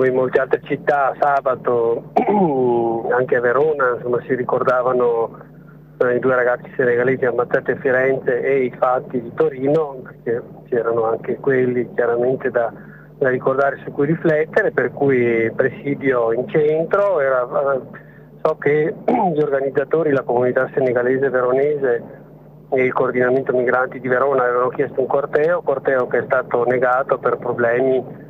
come in molte altre città sabato anche a Verona insomma, si ricordavano eh, i due ragazzi senegalesi ammazzati a Firenze e i fatti di Torino, perché c'erano anche quelli chiaramente da, da ricordare su cui riflettere, per cui presidio in centro, era, eh, so che gli organizzatori, la comunità senegalese veronese e il coordinamento migranti di Verona avevano chiesto un corteo, corteo che è stato negato per problemi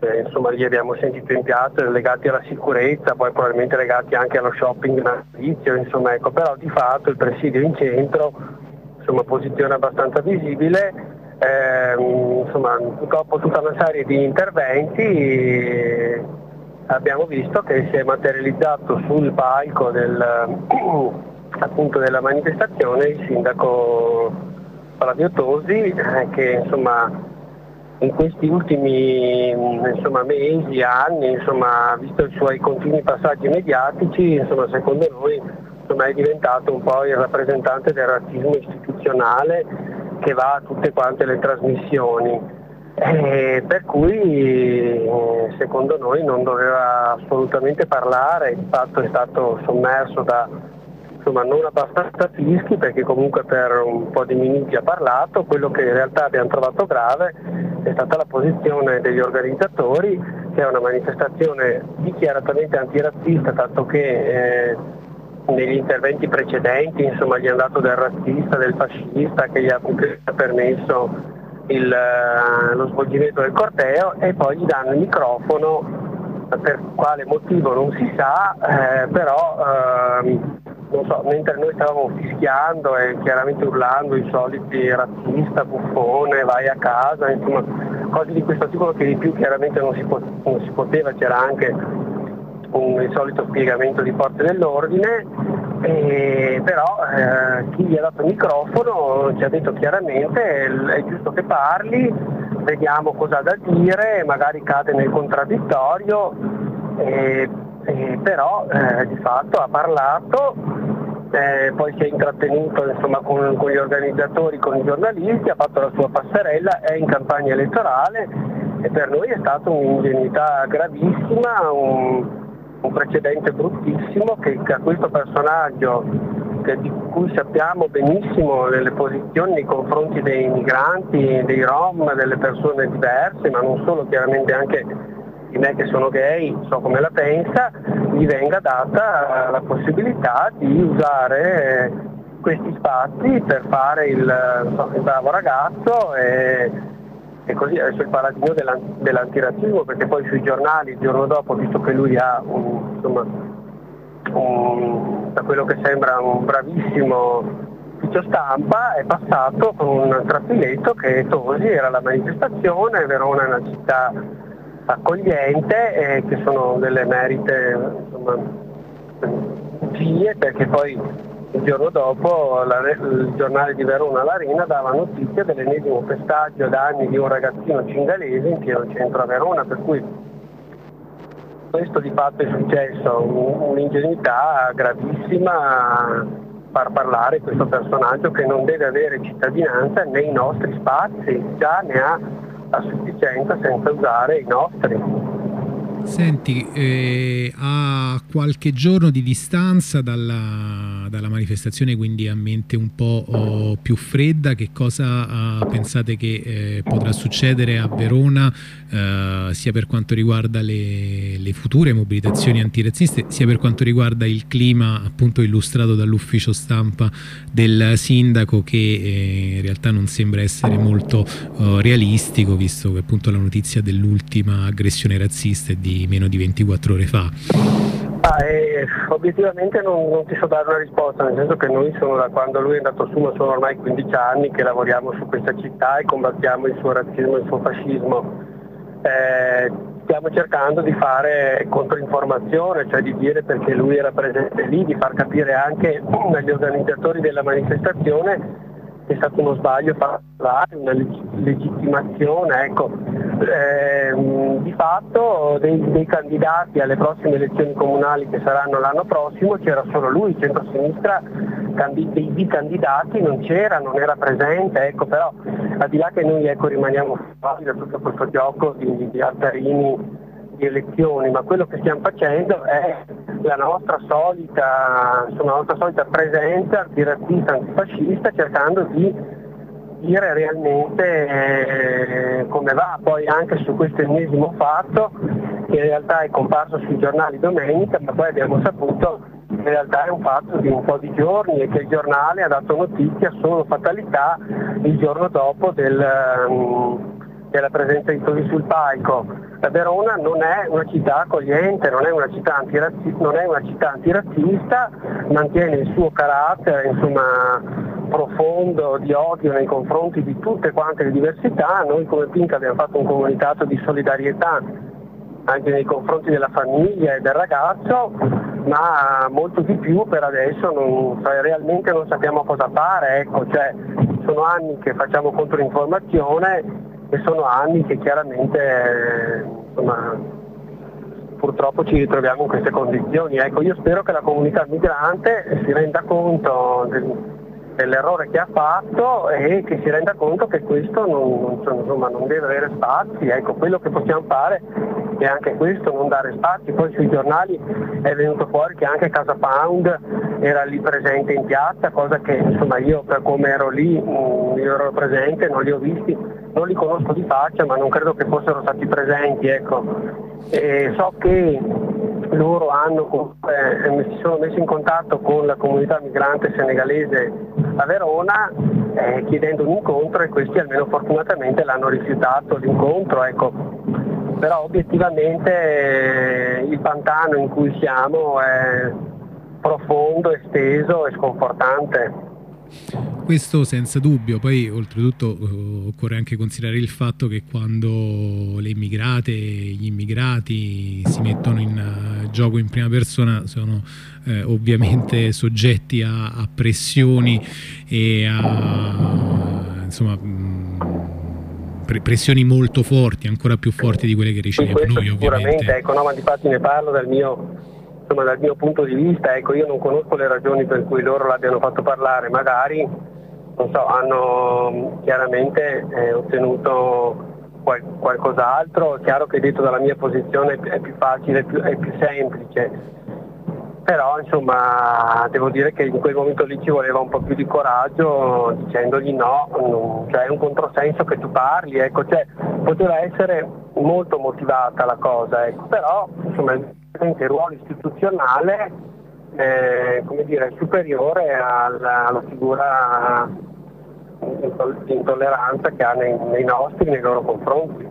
eh, insomma li abbiamo sentito in piazza legati alla sicurezza, poi probabilmente legati anche allo shopping natalizio, insomma ecco, però di fatto il presidio in centro, insomma posizione abbastanza visibile, eh, insomma dopo tutta una serie di interventi abbiamo visto che si è materializzato sul palco del, appunto della manifestazione il sindaco Flavio Tosi eh, che insomma in questi ultimi insomma, mesi, anni, insomma, visto i suoi continui passaggi mediatici, insomma, secondo noi è diventato un po' il rappresentante del razzismo istituzionale che va a tutte quante le trasmissioni. Eh, per cui secondo noi non doveva assolutamente parlare, di fatto è stato sommerso da insomma, non abbastanza fischi perché comunque per un po' di minuti ha parlato, quello che in realtà abbiamo trovato grave è stata la posizione degli organizzatori che è una manifestazione dichiaratamente antirazzista, tanto che eh, negli interventi precedenti insomma, gli hanno dato del razzista, del fascista che gli ha permesso il, eh, lo svolgimento del corteo e poi gli danno il microfono per quale motivo non si sa, eh, però ehm, so, mentre noi stavamo fischiando e chiaramente urlando i soliti razzista, buffone, vai a casa, insomma cose di questo tipo che di più chiaramente non si, po- non si poteva, c'era anche un, il solito spiegamento di forze dell'ordine, e, però eh, chi gli ha dato il microfono ci ha detto chiaramente è giusto che parli, vediamo cosa ha da dire, magari cade nel contraddittorio, e, e però eh, di fatto ha parlato eh, poi si è intrattenuto insomma, con, con, gli organizzatori, con i giornalisti, ha fatto la sua passerella, è in campagna elettorale e per noi è stata un'ingenuità gravissima, un, un precedente bruttissimo che, a questo personaggio che, di cui sappiamo benissimo le posizioni nei confronti dei migranti, dei rom, delle persone diverse, ma non solo, chiaramente anche di me che sono gay, so come la pensa, gli venga data la possibilità di usare questi spazi per fare il, il bravo ragazzo e, e, così adesso il paladino dell'antirazzismo perché poi sui giornali il giorno dopo, visto che lui ha un, insomma, un, da quello che sembra un bravissimo ufficio stampa, è passato con un trafiletto che Tosi era la manifestazione, Verona è una città accogliente e che sono delle merite insomma, perché poi il giorno dopo la, il giornale di Verona L'Arena dava notizia dell'ennesimo pestaggio da anni di un ragazzino cingalese in pieno centro a Verona, per cui questo di fatto è successo, un'ingenuità gravissima far parlare questo personaggio che non deve avere cittadinanza nei nostri spazi, già ne ha a sufficienza senza usare i nostri. Senti, eh, a qualche giorno di distanza dalla, dalla, manifestazione, quindi a mente un po' oh, più fredda, che cosa uh, pensate che eh, potrà succedere a Verona, uh, sia per quanto riguarda le, le, future mobilitazioni antirazziste, sia per quanto riguarda il clima appunto illustrato dall'ufficio stampa del sindaco, che eh, in realtà non sembra essere molto uh, realistico, visto che appunto la notizia dell'ultima aggressione razzista è di meno di 24 ore fa? Ah, eh, obiettivamente non, non, ti so dare una risposta, nel senso che noi sono da quando lui è andato su, ma sono ormai 15 anni che lavoriamo su questa città e combattiamo il suo razzismo e il suo fascismo. Eh, stiamo cercando di fare controinformazione, cioè di dire perché lui era presente lì, di far capire anche agli organizzatori della manifestazione è stato uno sbaglio parlare, una legittimazione, ecco. eh, di fatto dei, dei, candidati alle prossime elezioni comunali che saranno l'anno prossimo c'era solo lui, centro-sinistra dei, dei candidati non c'era, non era presente, ecco, però al di là che noi ecco, rimaniamo fuori da tutto questo gioco di, di altarini di elezioni, ma quello che stiamo facendo è la nostra solita, insomma, la nostra solita presenza antirazzista, antifascista, cercando di dire realmente eh, come va. Poi anche su questo ennesimo fatto, che in realtà è comparso sui giornali domenica, ma poi abbiamo saputo che in realtà è un fatto di un po' di giorni e che il giornale ha dato notizia solo fatalità il giorno dopo del, um, della presenza di Tosi sul palco. Verona non è una città accogliente, non è una città, non è una città antirazzista, mantiene il suo carattere insomma, profondo di odio nei confronti di tutte quante le diversità. Noi come Pinca abbiamo fatto un comunicato di solidarietà anche nei confronti della famiglia e del ragazzo, ma molto di più per adesso non, realmente non sappiamo cosa fare. Ecco, cioè, sono anni che facciamo controinformazione e sono anni che chiaramente insomma, purtroppo ci ritroviamo in queste condizioni. Ecco, io spero che la comunità migrante si renda conto del, dell'errore che ha fatto e che si renda conto che questo non, non, insomma, non deve avere spazi. Ecco, quello che possiamo fare è anche questo, non dare spazi. Poi sui giornali è venuto fuori che anche Casa Pound era lì presente in piazza, cosa che insomma, io per come ero lì, mh, io ero presente, non li ho visti, non li conosco di faccia, ma non credo che fossero stati presenti. Ecco. so che loro hanno, eh, si sono messi in contatto con la comunità migrante senegalese a Verona eh, chiedendo un incontro e questi almeno fortunatamente l'hanno rifiutato l'incontro. Ecco. Però obiettivamente eh, il pantano in cui siamo è profondo, esteso e sconfortante. Questo senza dubbio, poi oltretutto eh, occorre anche considerare il fatto che quando le immigrate gli immigrati si mettono in gioco in prima persona sono eh, ovviamente soggetti a, a, pressioni e a insomma mh, pre pressioni molto forti, ancora più forti di quelle che riceviamo noi ovviamente. Sicuramente, ecco, no, ma di fatti ne parlo dal mio insomma, dal mio punto di vista, ecco, io non conosco le ragioni per cui loro l'abbiano fatto parlare, magari non so, hanno chiaramente eh, ottenuto qual qualcos'altro, è chiaro che detto dalla mia posizione è più facile, è più, è più semplice, però insomma devo dire che in quel momento lì ci voleva un po' più di coraggio dicendogli no, non, cioè è un controsenso che tu parli, ecco, cioè, poteva essere molto motivata la cosa, ecco, però insomma il ruolo istituzionale eh, come dire, superiore alla, alla figura di intolleranza che ha nei, nei, nostri, nei loro confronti.